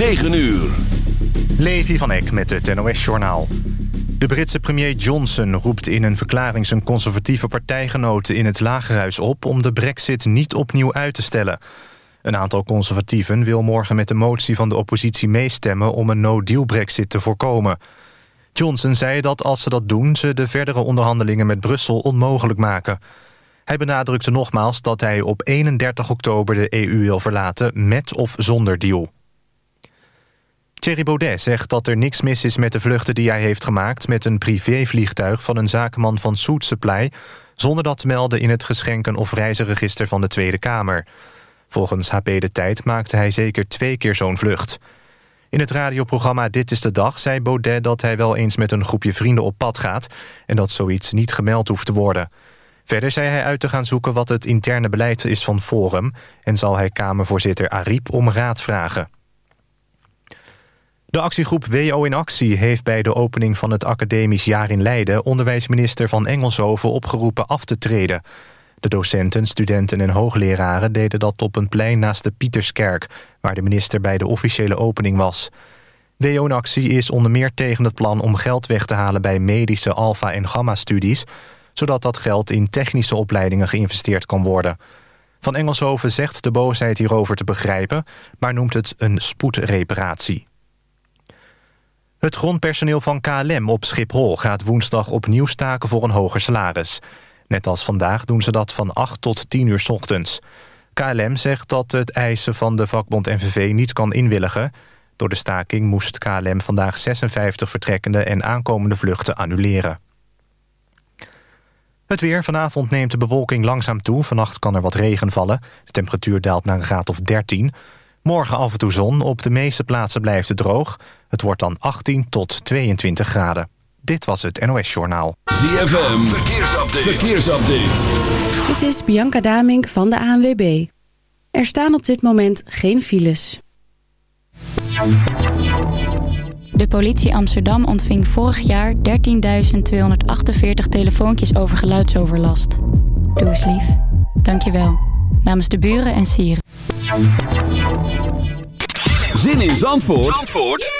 9 uur. Levi van Eck met het NOS-journaal. De Britse premier Johnson roept in een verklaring zijn conservatieve partijgenoten in het Lagerhuis op om de brexit niet opnieuw uit te stellen. Een aantal conservatieven wil morgen met de motie van de oppositie meestemmen om een no-deal brexit te voorkomen. Johnson zei dat als ze dat doen ze de verdere onderhandelingen met Brussel onmogelijk maken. Hij benadrukte nogmaals dat hij op 31 oktober de EU wil verlaten met of zonder deal. Thierry Baudet zegt dat er niks mis is met de vluchten die hij heeft gemaakt... met een privévliegtuig van een zakenman van Soet Supply... zonder dat te melden in het geschenken- of reizenregister van de Tweede Kamer. Volgens HP De Tijd maakte hij zeker twee keer zo'n vlucht. In het radioprogramma Dit is de Dag zei Baudet dat hij wel eens met een groepje vrienden op pad gaat... en dat zoiets niet gemeld hoeft te worden. Verder zei hij uit te gaan zoeken wat het interne beleid is van Forum... en zal hij Kamervoorzitter Ariep om raad vragen. De actiegroep WO in Actie heeft bij de opening van het academisch jaar in Leiden... onderwijsminister van Engelshoven opgeroepen af te treden. De docenten, studenten en hoogleraren deden dat op een plein naast de Pieterskerk... waar de minister bij de officiële opening was. WO in Actie is onder meer tegen het plan om geld weg te halen... bij medische alfa- en gamma-studies... zodat dat geld in technische opleidingen geïnvesteerd kan worden... Van Engelshoven zegt de boosheid hierover te begrijpen... maar noemt het een spoedreparatie. Het grondpersoneel van KLM op Schiphol gaat woensdag opnieuw staken voor een hoger salaris. Net als vandaag doen ze dat van 8 tot 10 uur ochtends. KLM zegt dat het eisen van de vakbond NVV niet kan inwilligen. Door de staking moest KLM vandaag 56 vertrekkende en aankomende vluchten annuleren. Het weer. Vanavond neemt de bewolking langzaam toe. Vannacht kan er wat regen vallen. De temperatuur daalt naar een graad of 13. Morgen af en toe zon. Op de meeste plaatsen blijft het droog. Het wordt dan 18 tot 22 graden. Dit was het NOS Journaal. ZFM. Verkeersupdate. Verkeersupdate. Dit is Bianca Damink van de ANWB. Er staan op dit moment geen files. De politie Amsterdam ontving vorig jaar 13.248 telefoontjes over geluidsoverlast. Doe eens lief. Dank je wel. Namens de buren en sieren. Zin in Zandvoort, Zandvoort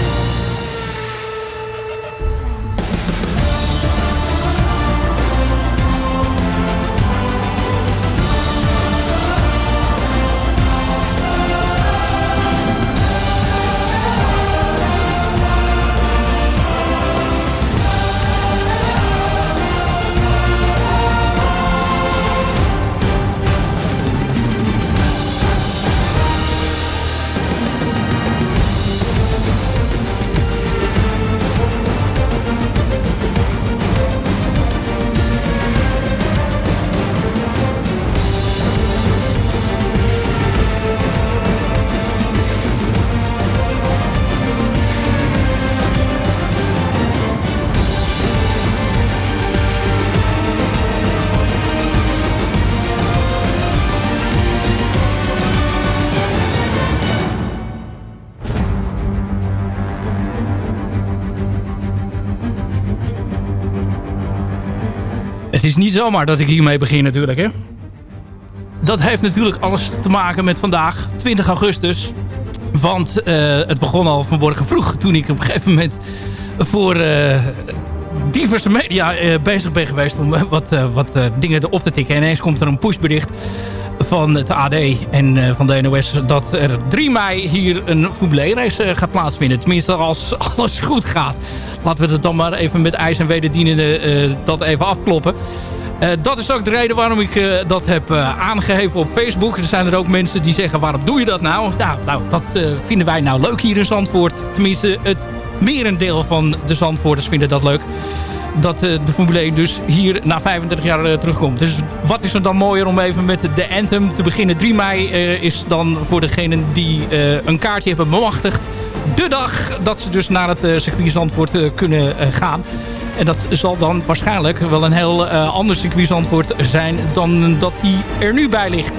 Het is niet zomaar dat ik hiermee begin natuurlijk. Hè? Dat heeft natuurlijk alles te maken met vandaag, 20 augustus. Want uh, het begon al vanmorgen vroeg toen ik op een gegeven moment voor uh, diverse media uh, bezig ben geweest om wat, wat dingen erop te tikken. En ineens komt er een pushbericht van het AD en van de NOS dat er 3 mei hier een Formule race gaat plaatsvinden. Tenminste als alles goed gaat. Laten we het dan maar even met ijs en wederdienende uh, dat even afkloppen. Uh, dat is ook de reden waarom ik uh, dat heb aangegeven op Facebook. Er zijn er ook mensen die zeggen, waarom doe je dat nou? Nou, nou dat vinden wij nou leuk hier in Zandvoort. Tenminste, het merendeel van de Zandvoorters vinden dat leuk. Dat de Formule 1 dus hier na 35 jaar terugkomt. Dus wat is er dan mooier om even met de Anthem te beginnen. 3 mei is dan voor degenen die een kaartje hebben bemachtigd de dag dat ze dus naar het uh, circuit Zandvoort uh, kunnen uh, gaan. En dat zal dan waarschijnlijk wel een heel ander circuit Zandvoort zijn dan dat hij er nu bij ligt.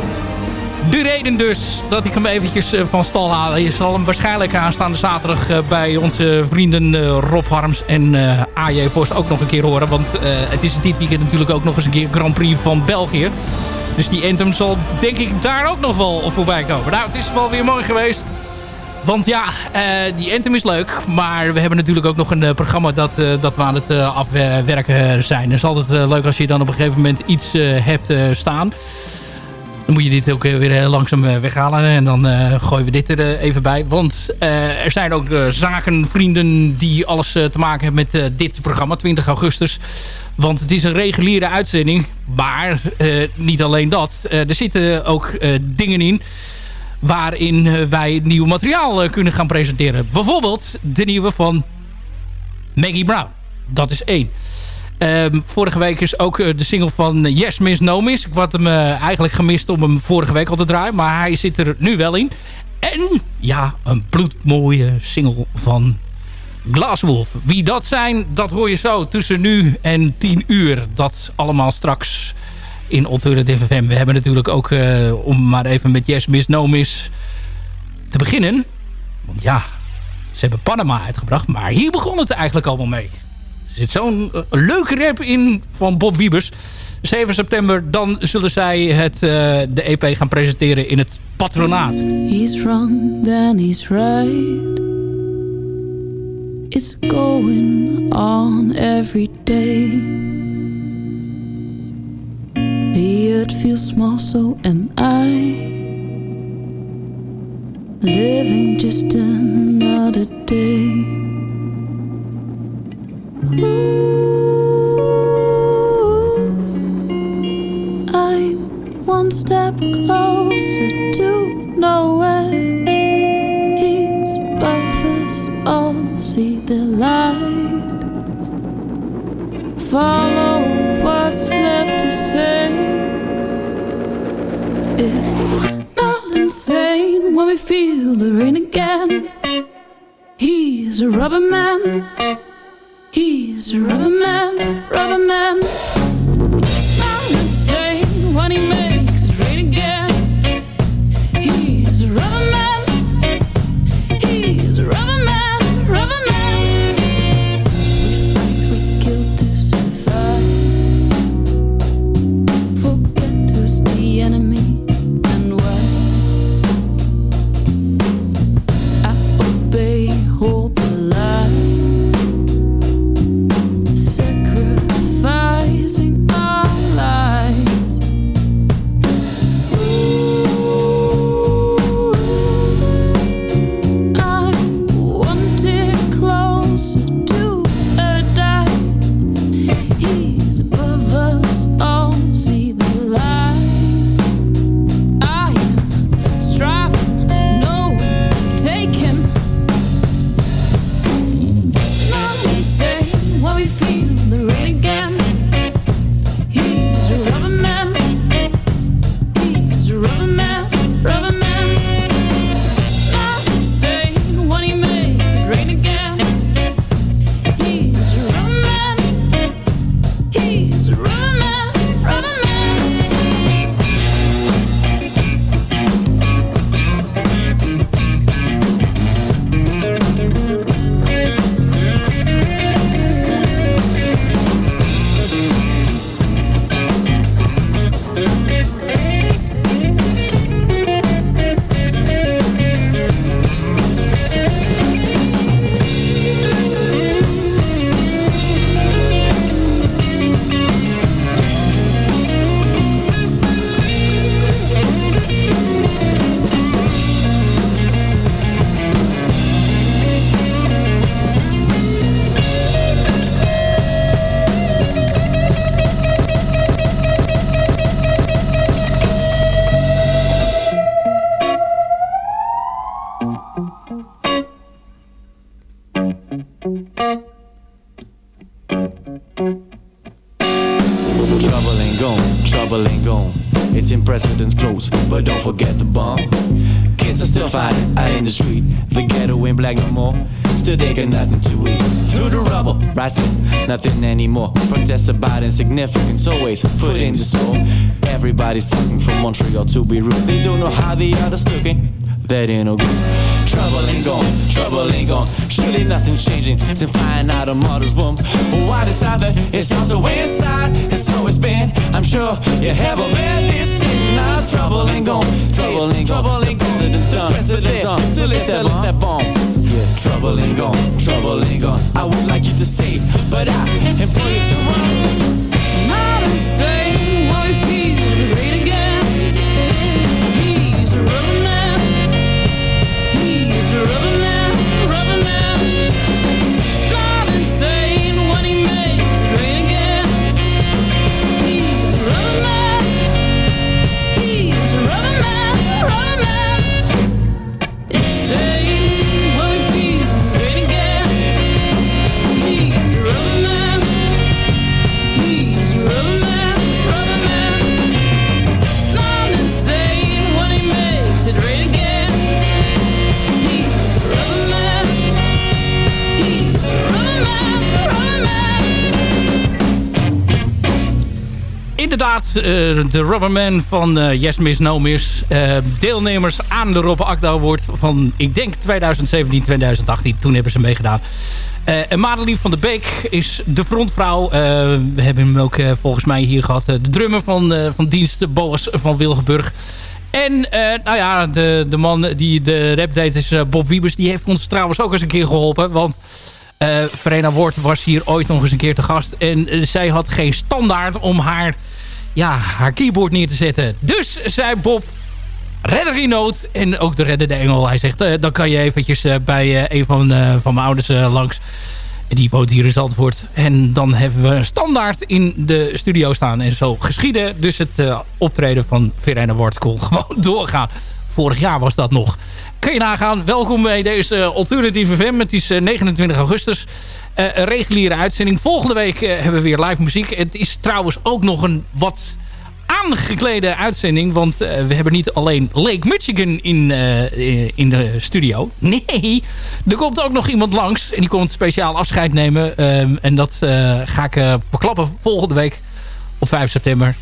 De reden dus dat ik hem eventjes eh, van stal haal. Je zal hem waarschijnlijk aanstaande zaterdag eh, bij onze vrienden eh, Rob Harms en AJ Vos ook nog een keer horen. Want het is dit weekend natuurlijk ook nog eens een keer Grand Prix van België. Dus die Anthem zal denk ik daar ook nog wel voorbij komen. Nou, het is wel weer mooi geweest. Want ja, die Anthem is leuk. Maar we hebben natuurlijk ook nog een programma dat, dat we aan het afwerken zijn. Het is altijd leuk als je dan op een gegeven moment iets hebt staan. Dan moet je dit ook weer langzaam eh, weghalen. En dan gooien we dit er even bij. Want er zijn ook zakenvrienden die alles te maken hebben met dit programma. 20 augustus. Want het is een reguliere uitzending. Maar niet alleen dat. er zitten ook dingen in waarin wij nieuw materiaal kunnen gaan presenteren. Bijvoorbeeld de nieuwe van Maggie Brown. Dat is één. Ehm, vorige week is ook eh, de single van Yes Miss No Miss. Ik had hem eigenlijk gemist om hem vorige week al te draaien. Maar hij zit er nu wel in. En ja, een bloedmooie single van Glasswolf. Wie dat zijn, dat hoor je zo tussen nu en 10 uur. Dat allemaal straks in Alternative FM. We hebben natuurlijk ook, uh, om maar even met Yes Miss No te beginnen. Want ja, ze hebben Panama uitgebracht. Maar hier begon het eigenlijk allemaal mee. Er zit zo'n uh, leuke rap in van Bob Wiebers. 7 september, dan zullen zij het, uh, de EP gaan presenteren in het patronaat. He's wrong, then he's right. It's going on every day. The earth feels small, so am I. Living just another day. Ooh, I'm one step closer to nowhere. He's above us all, see the light. Follow what's left to say. It's not insane when we feel the rain again. He's a rubber man. He's a rubber man, rubber man. I'm insane when he makes Trouble ain't gone, trouble ain't gone. It's in president's clothes, but don't forget the bomb. kids are still fighting out in the street. The ghetto ain't black no more. Still they got nothing to eat. To the rubble, rising, nothing anymore. Protests about insignificance, always foot in the soul. Everybody's talking from Montreal to Beirut. They don't know how the others looking. That ain't no good. Trouble ain't gone, trouble ain't gone. Surely nothing's changing to find out a mother's womb. Is out there, it's also inside. It's always been. I'm sure you haven't met this now. Trouble ain't gone, trouble ain't gone. Trouble ain't gone. President's done, president's done. Still it's that, that bomb. Yeah, trouble ain't gone, trouble ain't gone. I would like you to stay, but I implore you to run. Inderdaad, eh, de Rubberman van eh Yes Miss No. Eh, deelnemers aan de Rob Akda Award van, ik denk 2017, 2018. Toen hebben ze meegedaan. En Madelief van de Beek is de frontvrouw. We hebben hem ook volgens mij hier gehad. Eh, de drummer van, van dienst Boas van Wilgenburg. En nou ja, de, de man die de rap deed is Bob Wiebers. Die heeft ons trouwens ook eens een keer geholpen. Want eh Verena Wort was hier ooit nog eens een keer te gast. En eh, zij had geen standaard om haar, ja, haar keyboard neer te zetten. Dus zei Bob, redder in nood. En ook de redder de engel. Hij zegt, eh, dan kan je eventjes bij een van, van mijn ouders langs. Die woont hier in Zandvoort. En dan hebben we een standaard in de studio staan. En zo geschieden. Dus het optreden van Verena Wort kon gewoon doorgaan. Vorig jaar was dat nog. Kun je nagaan. Welkom bij deze uh, Alternative FM. Het is eh, 29 augustus. Eh, een reguliere uitzending. Volgende week eh, hebben we weer live muziek. Het is trouwens ook nog een wat aangeklede uitzending. Want eh, we hebben niet alleen Lake Michigan in, eh, in de studio. Nee, er komt ook nog iemand langs. En die komt speciaal afscheid nemen. Ehm, en dat eh, ga ik eh, verklappen volgende week op 5 september.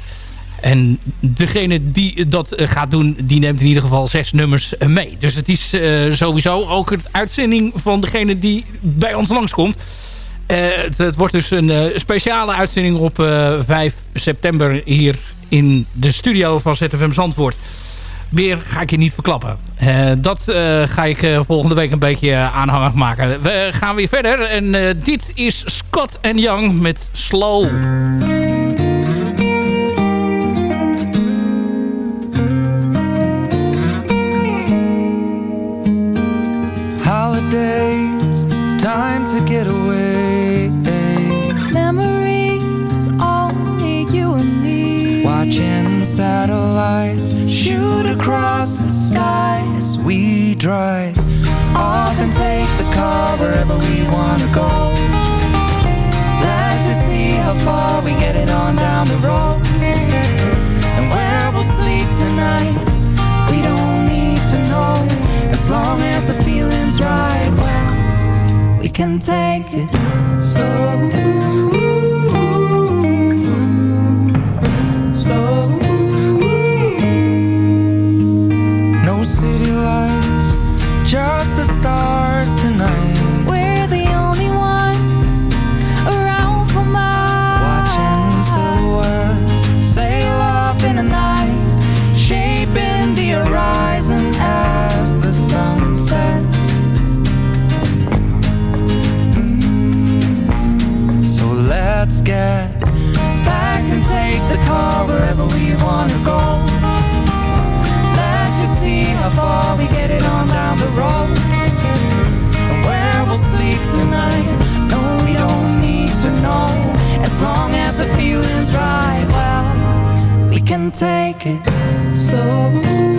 En degene die dat eh, gaat doen, die neemt in ieder geval zes nummers eh, mee. Dus het is eh, sowieso ook een uitzending van degene die bij ons langskomt. Het, het wordt dus een speciale uitzending op eh 5 september hier in de studio van ZFM Zandvoort. Meer ga ik je niet verklappen. Dat ga ik volgende week een beetje aanhangig maken. We gaan weer verder. En dit is Scott Young met Slow. Holidays, time to get away. Memories, only you and me. Watching satellites shoot across the sky as we drive. Off and take the car wherever we wanna go. Let's just see how far we get it on down the road. And where we'll sleep tonight, we don't need to know. As long as the feeling's right, can take it slow. Take it slow.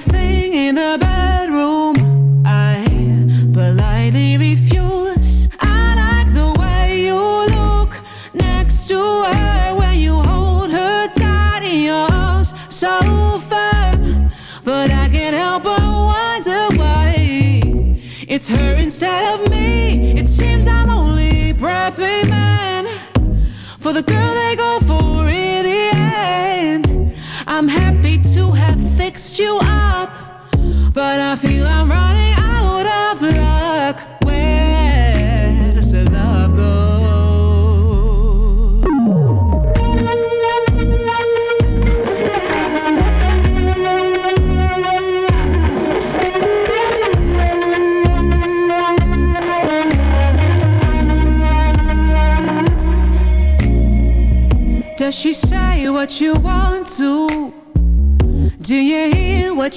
think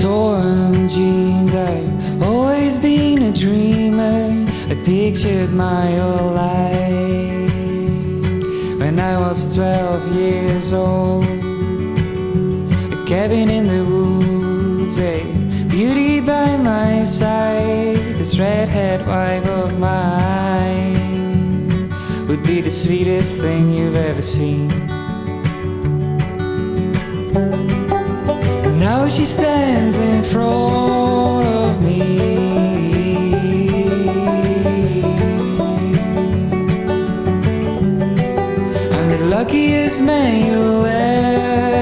torn jeans. I've always been a dreamer. I pictured my whole life when I was 12 years old. A cabin in the woods, a beauty by my side. This redhead wife of mine would be the sweetest thing you've ever seen. she stands in front of me. I'm the luckiest man you'll ever.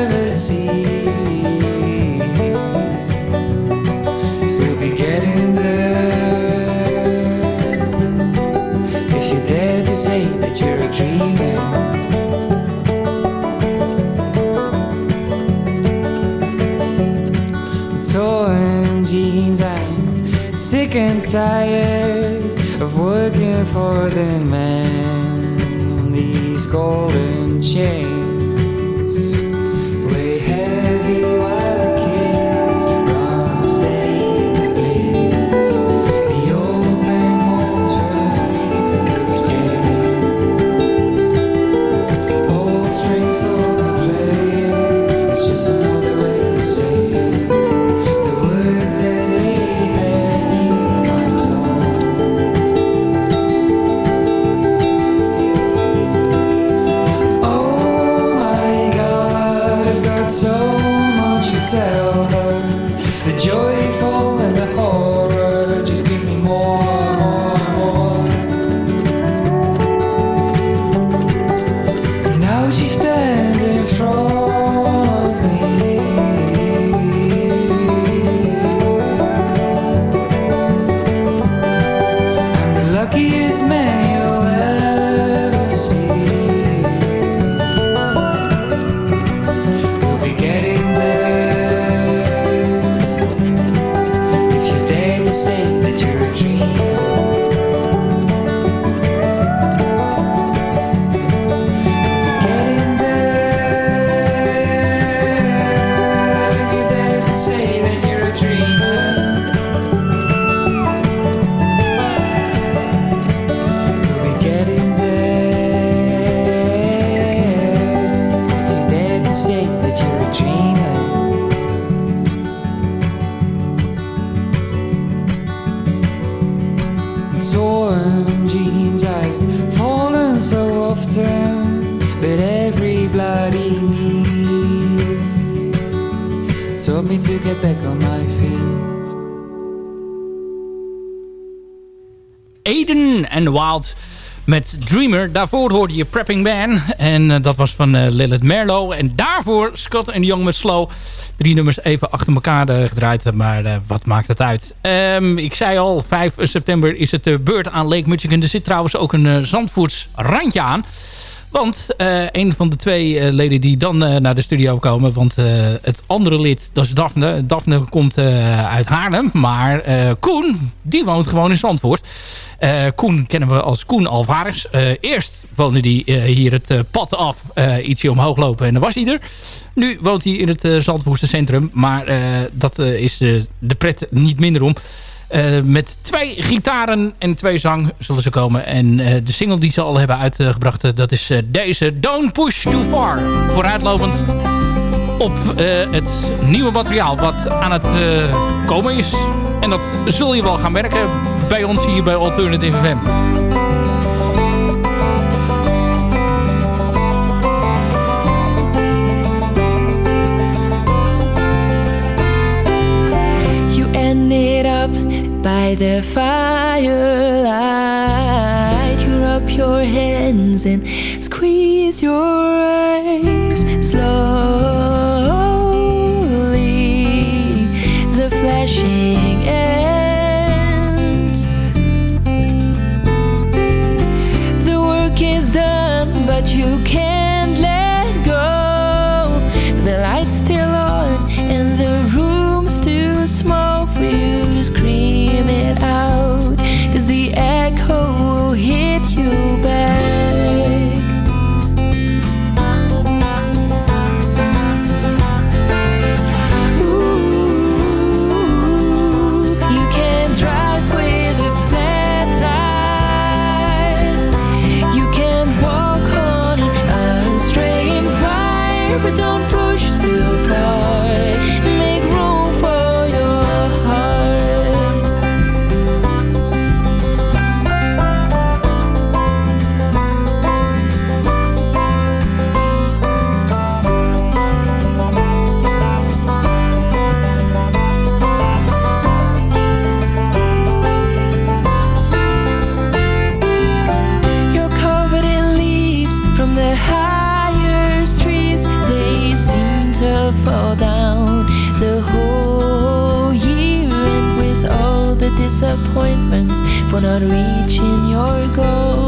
and tired of working for the man. These golden chains. more. Met Dreamer. Daarvoor hoorde je Prepping Man. En uh, dat was van uh, Lilith Merlo. En daarvoor Scott en Young met Slow. Drie nummers even achter elkaar uh, gedraaid. Maar wat maakt het uit? Um, ik zei al, 5 september is het de beurt aan Lake Michigan. Er zit trouwens ook een Zandvoorts randje aan. Want uh, een van de twee uh, leden die dan uh, naar de studio komen... want het andere lid, dat is Daphne. Daphne komt uit Haarlem. Maar Koen, die woont gewoon in Zandvoort. Koen kennen we als Koen Alvarez. eerst woonde hij hier het pad af, ietsje omhoog lopen en dan was hij er. Nu woont hij in het Zandvoortse centrum. Maar dat is de pret niet minder om. Uh, met twee gitaren en twee zang zullen ze komen. En uh, de single die ze al hebben uitgebracht, uh, dat is deze Don't Push Too Far. Vooruitlopend op het nieuwe materiaal wat aan het komen is. En dat zul je wel gaan merken bij ons hier bij Alternative FM. By the firelight. You rub your hands and squeeze your eyes slowly. The flashing not reaching your goals,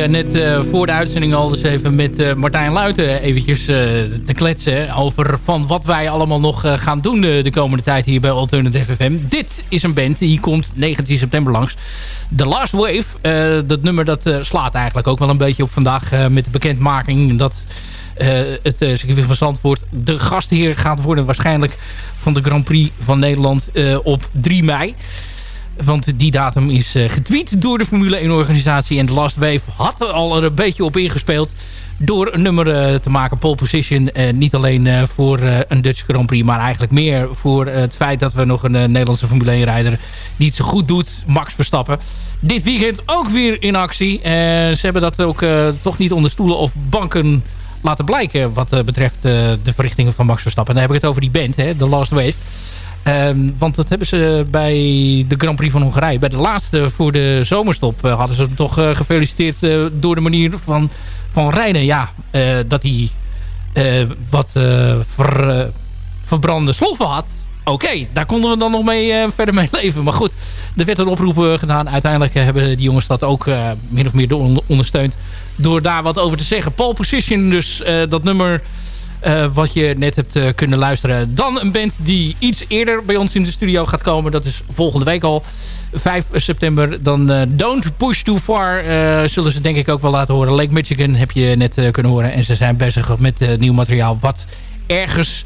Eh, net eh, voor de uitzending al eens even met eh, Martijn Luiten eventjes te kletsen over van wat wij allemaal nog gaan doen de komende tijd hier bij Alternative FM. Dit is een band die komt 19 september langs. The Last Wave, dat nummer dat slaat eigenlijk ook wel een beetje op vandaag met de bekendmaking dat het circuit van Zandvoort de gastheer gaat worden waarschijnlijk van de Grand Prix van Nederland op 3 mei. Want die datum is eh, getweet door de Formule 1-organisatie. En The Last Wave had er al een beetje op ingespeeld. Door een nummer eh, te maken, pole position. eh, niet alleen voor een Dutch Grand Prix. Maar eigenlijk meer voor het feit dat we nog een Nederlandse Formule 1-rijder... die het zo goed doet, Max Verstappen. Dit weekend ook weer in actie. Eh, ze hebben dat ook toch niet onder stoelen of banken laten blijken... wat betreft de verrichtingen van Max Verstappen. En dan heb ik het over die band, hè, The Last Wave. Ehm, want dat hebben ze bij de Grand Prix van Hongarije. Bij de laatste voor de zomerstop eh, hadden ze hem toch eh, gefeliciteerd eh, door de manier van, van rijden. Ja, dat hij wat ver, verbrande sloffen had. Oké, daar konden we dan nog mee verder mee leven. Maar goed, er werd een oproep gedaan. Uiteindelijk hebben die jongens dat ook min of meer ondersteund. Door daar wat over te zeggen. Pole Position, dus dat nummer... Eh, wat je net hebt eh, kunnen luisteren. Dan een band die iets eerder bij ons in de studio gaat komen. Dat is volgende week al. 5 september. Dan eh, Don't Push Too Far. zullen ze denk ik ook wel laten horen. Lake Michigan heb je net kunnen horen. En ze zijn bezig met nieuw materiaal. Wat ergens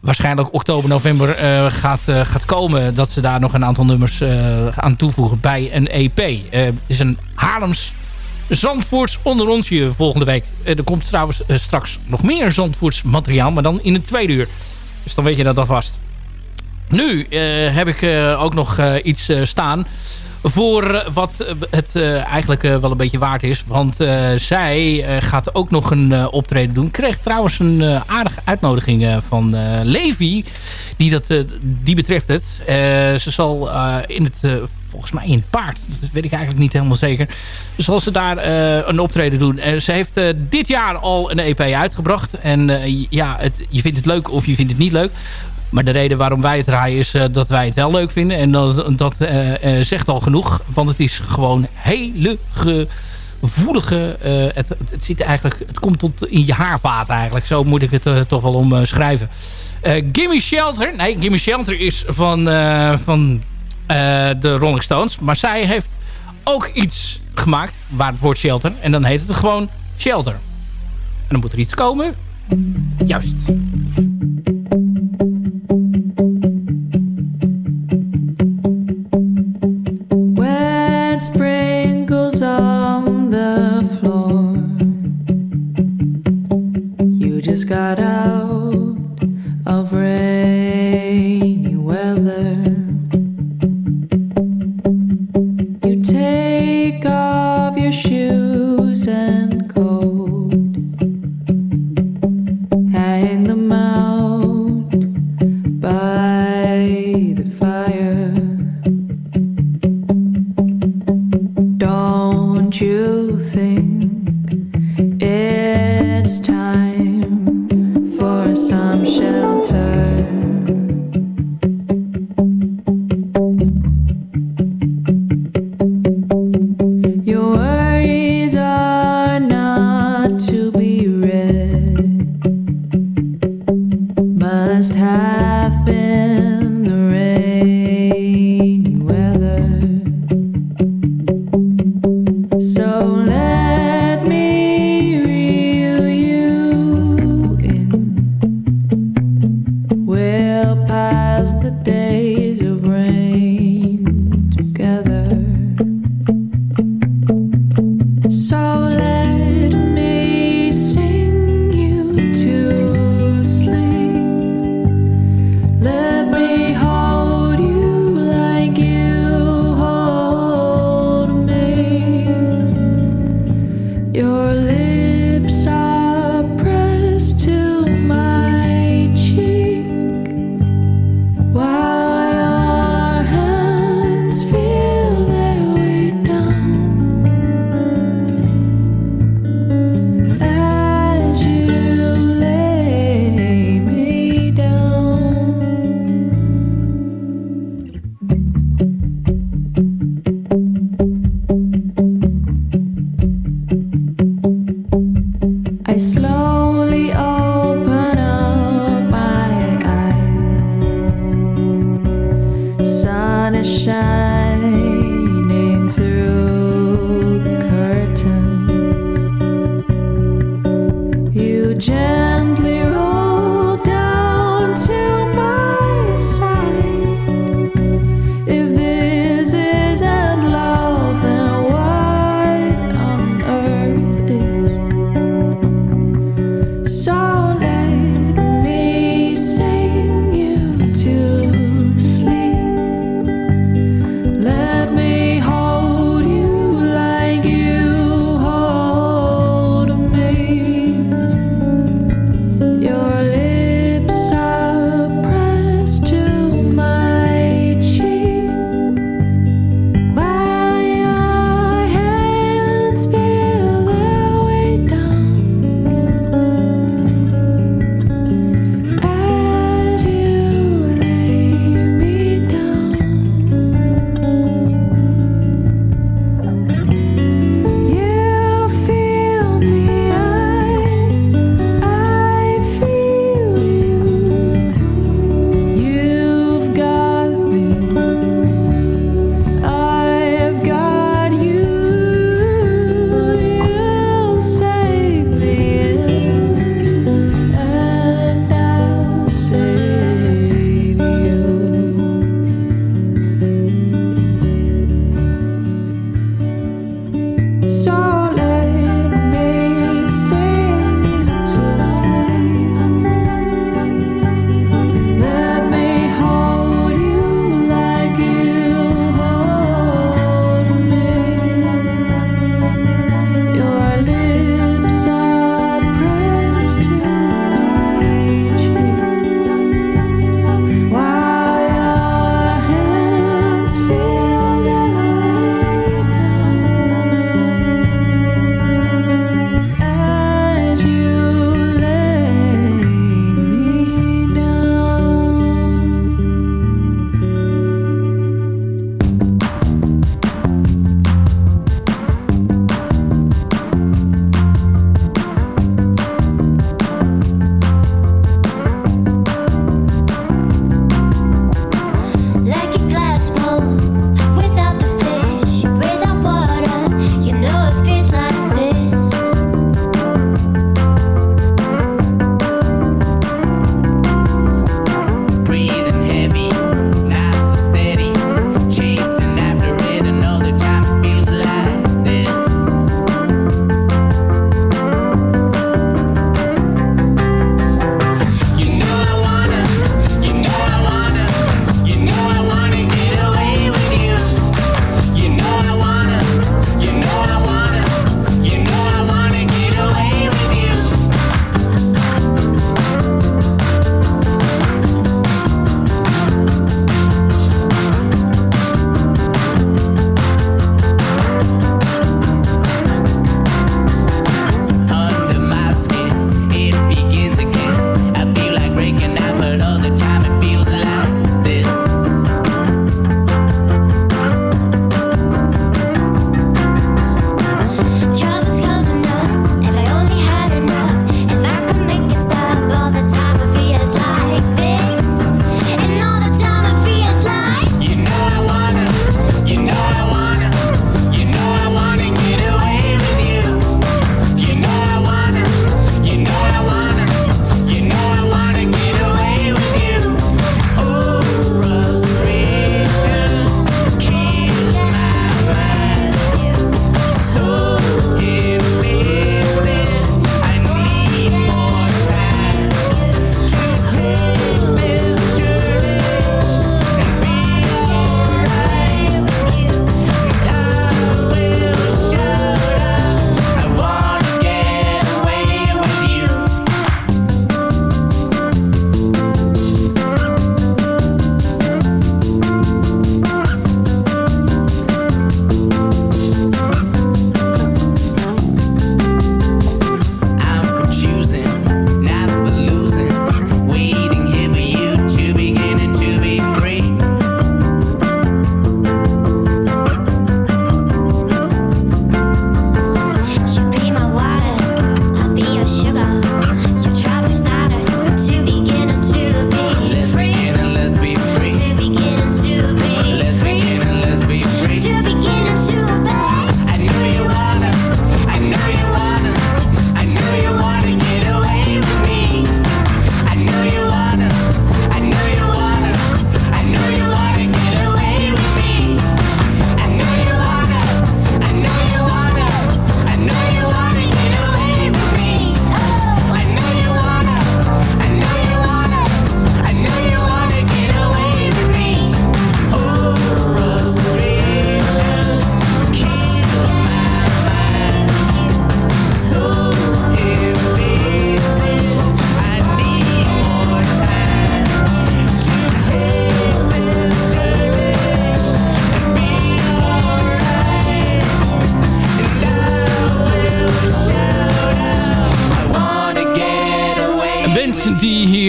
waarschijnlijk oktober, november gaat, gaat komen. Dat ze daar nog een aantal nummers aan toevoegen bij een EP. Is een Haarlems Zandvoorts onder onsje volgende week. Eh, er komt trouwens eh, straks nog meer Zandvoorts materiaal, maar dan in het tweede uur. Dus dan weet je dat alvast. Nu eh, heb ik ook nog iets staan voor wat het eigenlijk wel een beetje waard is. Want zij gaat ook nog een optreden doen. Kreeg trouwens een aardige uitnodiging van Levi. Die, dat, die betreft het. Ze zal in het... volgens mij in het paard. Dat weet ik eigenlijk niet helemaal zeker. Zal ze daar eh, een optreden doen. Eh, ze heeft eh, dit jaar al een EP uitgebracht. En ja, het, je vindt het leuk of je vindt het niet leuk. Maar de reden waarom wij het draaien is dat wij het wel leuk vinden. En dat, dat zegt al genoeg. Want het is gewoon hele gevoelige... het, het, zit eigenlijk, het komt tot in je haarvaat eigenlijk. Zo moet ik het toch wel omschrijven. Gimme Shelter. Nee, Gimme Shelter is van, van de Rolling Stones. Maar zij heeft ook iets gemaakt waar het woord shelter. En dan heet het gewoon Shelter. En dan moet er iets komen. Juist. On the floor. Got out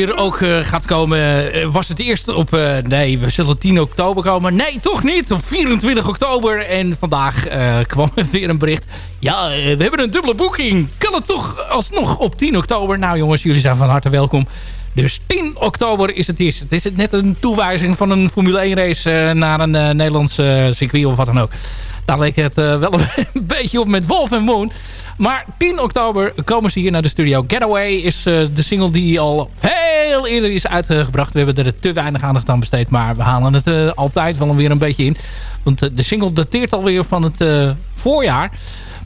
hier ook uh, gaat komen... Uh, was het eerst op... Uh, nee, we zullen 10 oktober komen. Nee, toch niet. Op 24 oktober. En vandaag kwam er weer een bericht. Ja, we hebben een dubbele boeking. Kan het toch alsnog op 10 oktober? Nou jongens, jullie zijn van harte welkom. Dus 10 oktober is het eerst. Het is net een toewijzing van een Formule 1 race... naar een Nederlands circuit of wat dan ook. Daar leek het wel een beetje op met Wolf en Moon... Maar 10 oktober komen ze hier naar de studio. Getaway is uh, de single die al veel eerder is uitgebracht. We hebben er te weinig aandacht aan besteed. Maar we halen het uh, altijd wel weer een beetje in. Want de single dateert alweer van het voorjaar.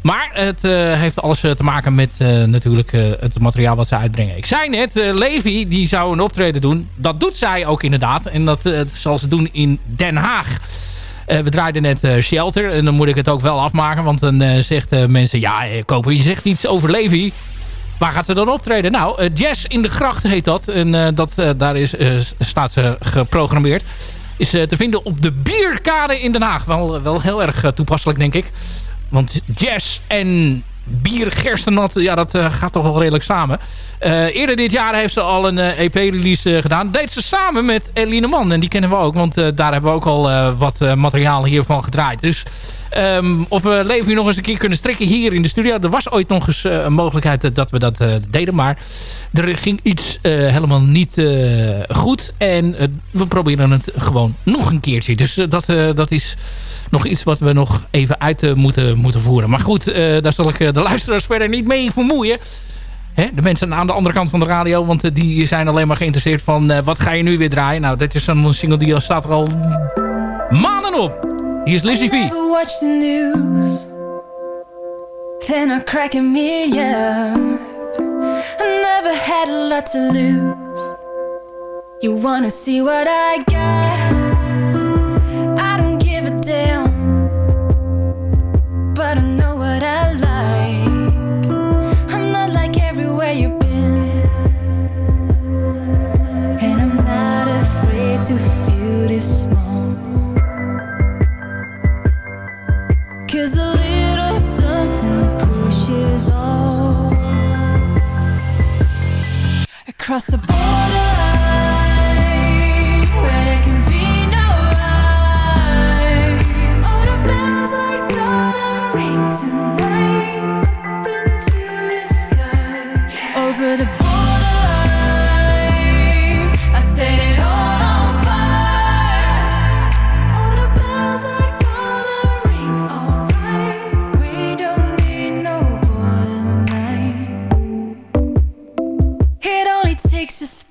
Maar het heeft alles te maken met natuurlijk het materiaal wat ze uitbrengen. Ik zei net, Levi die zou een optreden doen. Dat doet zij ook inderdaad. En dat zal ze doen in Den Haag. Uh, we draaiden net uh, Shelter. En dan moet ik het ook wel afmaken. Want dan uh, zegt mensen... Ja, Koper, je zegt iets over Levi. Waar gaat ze dan optreden? Nou, Jazz in de Gracht heet dat. En dat, daar is, staat ze geprogrammeerd. Is te vinden op de Bierkade in Den Haag. Wel, wel heel erg toepasselijk, denk ik. Want jazz en bier gerstennat, ja, dat uh, gaat toch wel redelijk samen. Uh, eerder dit jaar heeft ze al een EP-release gedaan. Deed ze samen met Eline Man. En die kennen we ook, want daar hebben we ook al wat materiaal hiervan gedraaid. Dus um, of we leven nog eens een keer kunnen strikken hier in de studio. Er was ooit nog eens een mogelijkheid dat we dat deden. Maar er ging iets helemaal niet goed. En we proberen het gewoon nog een keertje. Dus dat, dat is nog iets wat we nog even uit uh, moeten, moeten voeren. Maar goed, uh, daar zal ik uh, de luisteraars verder niet mee vermoeien. De mensen aan de andere kant van de radio. Want die zijn alleen maar geïnteresseerd van... wat ga je nu weer draaien? Nou, dit is een single die staat er al maanden op. Hier is Lizzie V. watch the news Then I crack a million I never had a lot to lose You wanna see what I got across the border.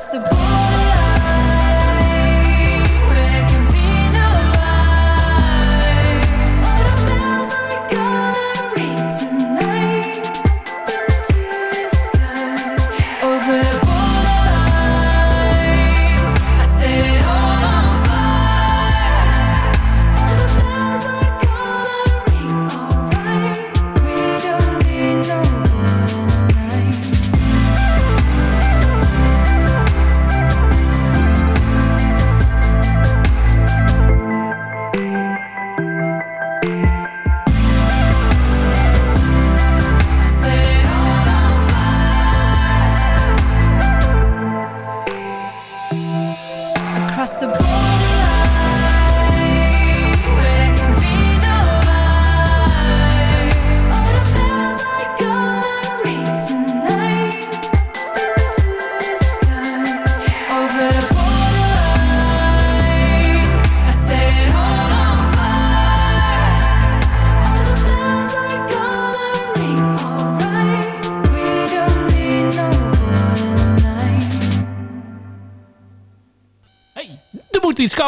across the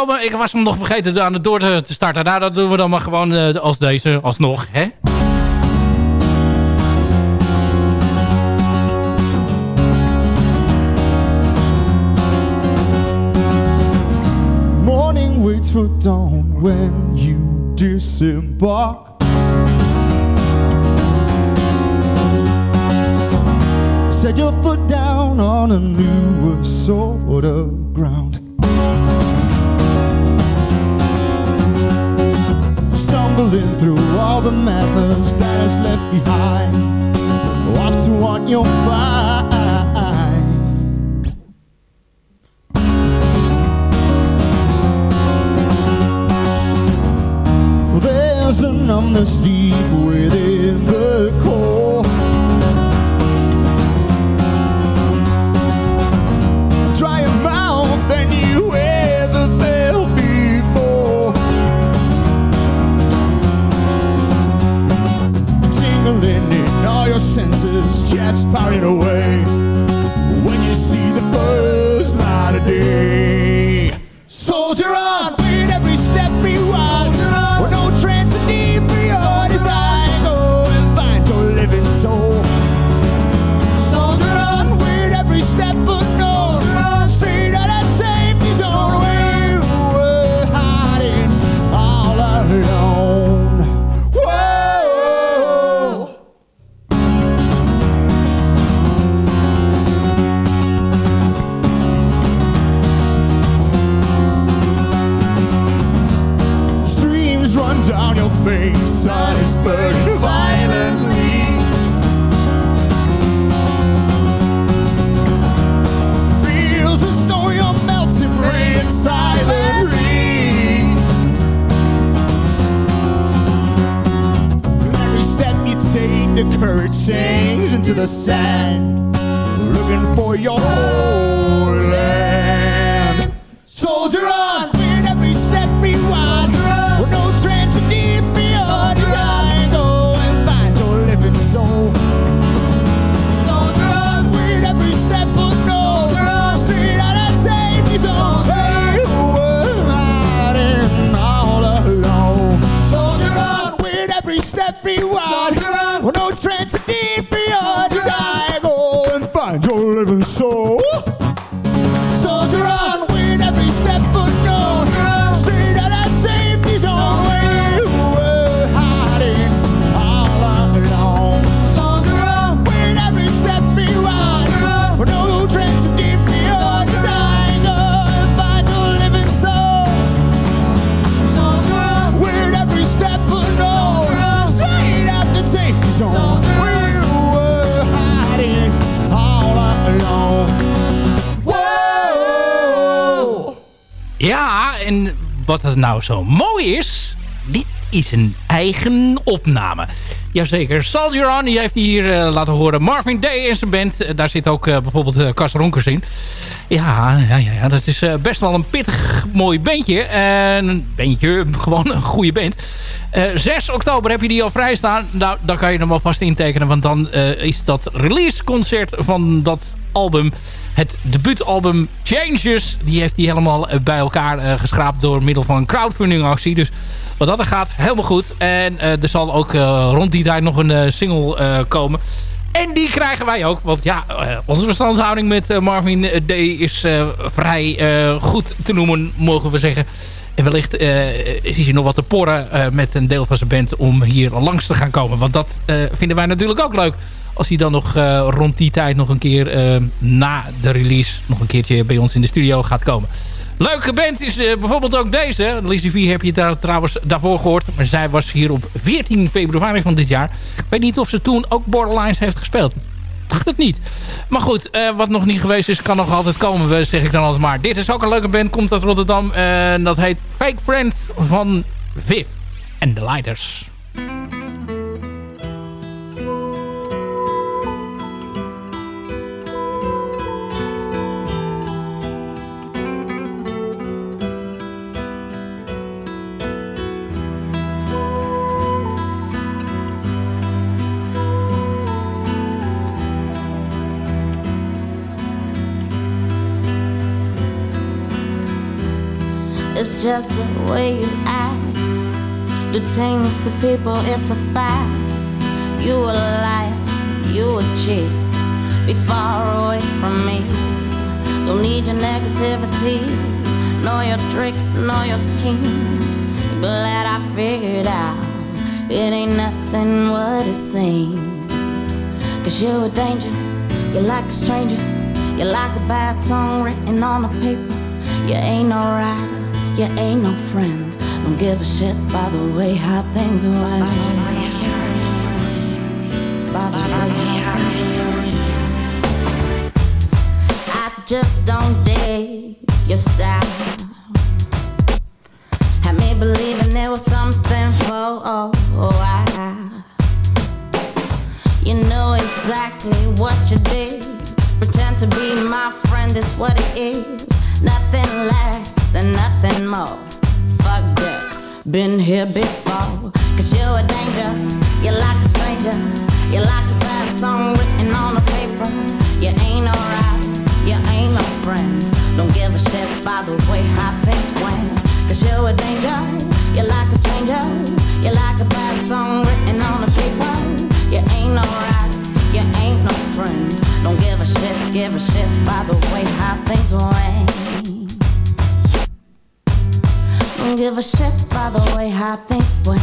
komen. Ik was hem nog vergeten aan het door te starten. Nou, dat doen we dan maar gewoon eh, als deze, alsnog. Hè? Morning waits for dawn when you disembark. Set your foot down on a new sort of ground. Stumbling through all the methods that is left behind. Off to what you'll find. Wat het nou zo mooi is... Dit is een eigen opname. Jazeker. On, die heeft hier eh, laten horen. Marvin Day en zijn band. Eh, daar zit ook eh, bijvoorbeeld Cas Ronkers in. Ja, ja, ja, dat is best wel een pittig mooi bandje. een bandje, gewoon een goede band. 6 oktober heb je die al vrij staan. Nou, dan kan je hem alvast intekenen. Want dan is dat releaseconcert van dat album het debuutalbum Changes. Die heeft hij helemaal bij elkaar uh, geschraapt door middel van een crowdfunding actie. Dus wat dat er gaat, helemaal goed. En uh, er zal ook uh, rond die tijd nog een single komen. En die krijgen wij ook. Want ja, onze verstandhouding met Marvin D is vrij goed te noemen, mogen we zeggen. En wellicht is hij nog wat te porren met een deel van zijn band om hier langs te gaan komen. Want dat vinden wij natuurlijk ook leuk als hij dan nog rond die tijd nog een keer na de release... nog een keertje bij ons in de studio gaat komen. Leuke band is uh, bijvoorbeeld ook deze. Lizzie V heb je daar trouwens daarvoor gehoord. Maar zij was hier op 14 februari van dit jaar. Ik weet niet of ze toen ook Borderlines heeft gespeeld. Dacht het niet. Maar goed, wat nog niet geweest is, kan nog altijd komen, zeg ik dan altijd maar. Dit is ook een leuke band, komt uit Rotterdam. En dat heet Fake Friend van Viv en de Lighters. Just the way you act. Do things to people, it's a fact. You a liar, you a cheat. Be far away from me. Don't need your negativity. nor your tricks, nor your schemes. Glad I figured out it ain't nothing what it seems. Cause you're a danger, you're like a stranger, you're like a bad song written on a paper. You ain't rider, you ain't no friend. Don't give a shit by the way how things went. By the way. I just don't dig your style. Had me believing there was something for oh I. You know exactly what you did. Pretend to be my friend is what it is. Nothing less and nothing more. Fuck that. Been here before. Cause you're a danger. You're like a stranger. You're like a bad song written on a paper. You ain't alright. You ain't no friend. Don't give a shit by the way how things went. Cause you're a danger. You're like a stranger. You're like a bad song written on a paper. You ain't alright. You ain't no friend. Don't give a shit, give a shit by the way how things went. Don't give a shit by the way how things went.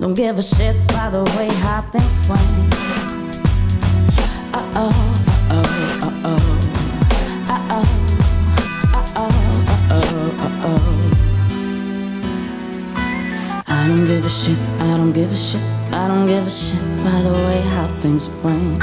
Don't give a shit by the way how things went. Uh oh, uh oh, uh oh, uh oh, uh oh, uh oh, uh oh. I don't give a shit, I don't give a shit, I don't give a shit by the way how things went.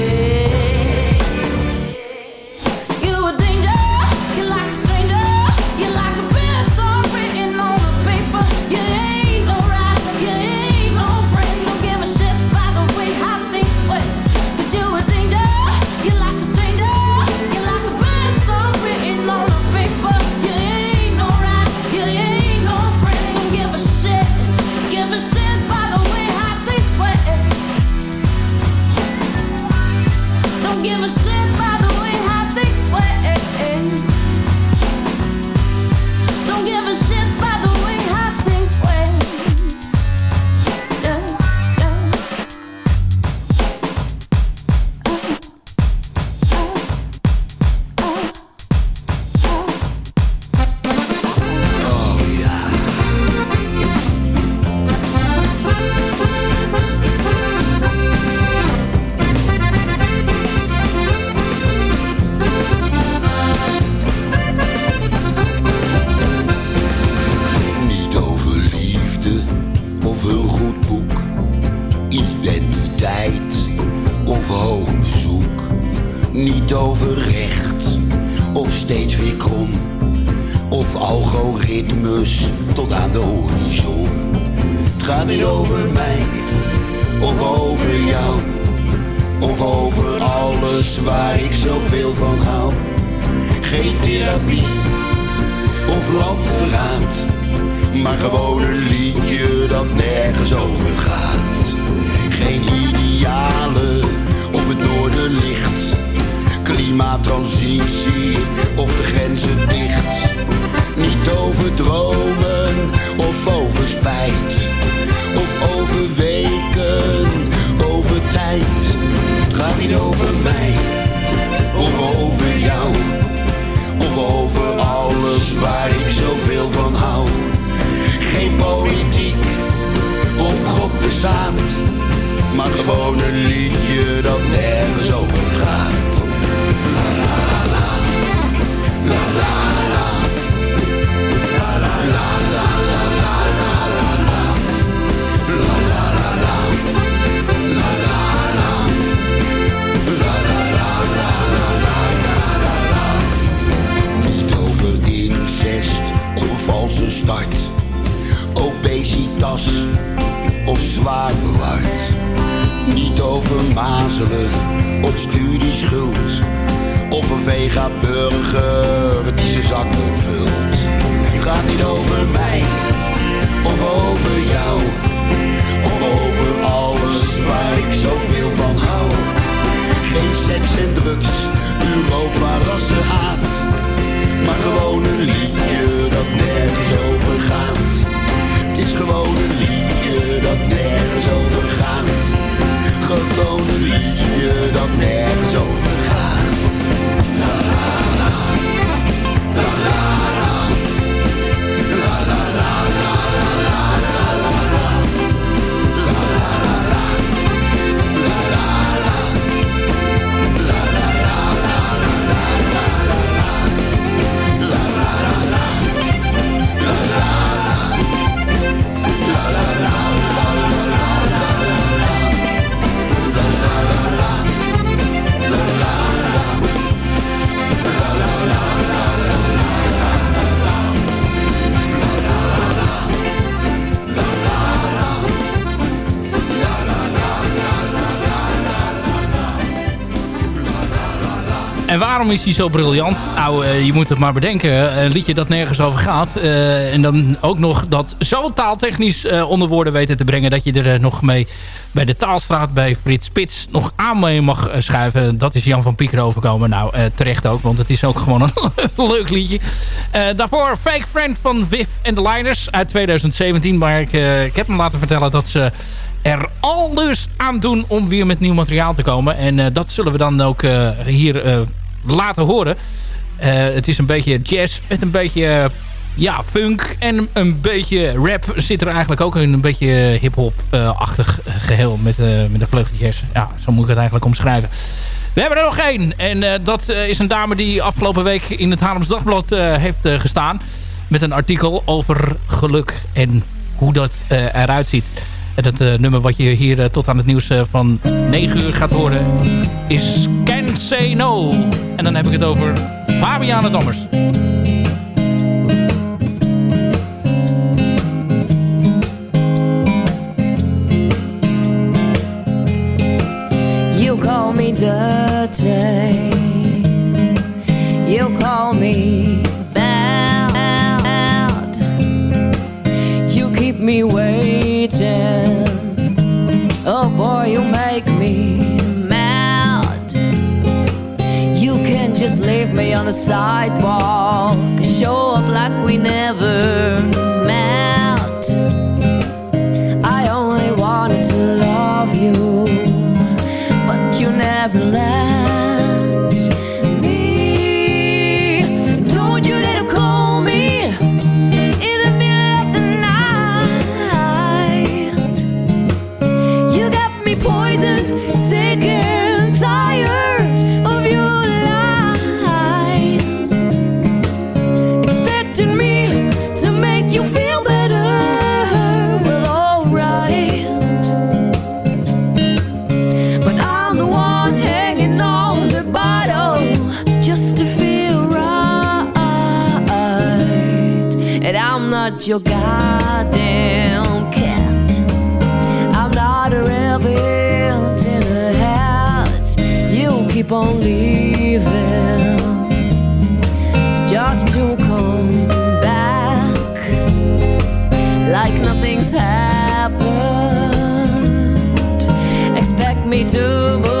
vega burger die zijn zakken vult. Het gaat niet over mij, of over jou, of over alles waar ik zoveel van hou. Geen seks en drugs, Europa rassen haat, maar gewoon een liedje dat nergens over gaat. Het is gewoon een liedje dat nergens over gaat. Gewoon een liedje dat nergens over gaat Love. En waarom is hij zo briljant? Nou, eh, je moet het maar bedenken. Een liedje dat nergens over gaat. eh, en dan ook nog dat zo taaltechnisch eh, onder woorden weten te brengen... dat je er nog mee bij de Taalstraat bij Frits Spits nog aan mee mag schuiven. Dat is Jan van Pieker overkomen. Nou, terecht ook, want het is ook gewoon een leuk liedje. Daarvoor Fake Friend van Viv and the Liners uit 2017. Maar ik, ik heb hem laten vertellen dat ze er alles aan doen om weer met nieuw materiaal te komen. En dat zullen we dan ook hier laten horen. Eh, het is een beetje jazz met een beetje eh, ja, funk en een beetje rap zit er eigenlijk ook. Een beetje hip-hop-achtig geheel met, eh met een vleugje jazz. Ja, zo moet ik het eigenlijk omschrijven. We hebben er nog één. En eh, dat eh, is een dame die afgelopen week in het Haarlems Dagblad eh, heeft eh, gestaan. Met een artikel over geluk en hoe dat eh, eruit ziet. En het eh, nummer wat je hier eh, tot aan het nieuws eh, van 9 uur gaat horen is Can't Say No. En dan heb ik het over Fabiana Dammers. You call me dirty. You call me bad. You keep me waiting. Oh boy, you make me mad. You can just leave me on the sidewalk. Show up like we never met. I only wanted to love you but you never let on leaving just to come back like nothing's happened. Expect me to move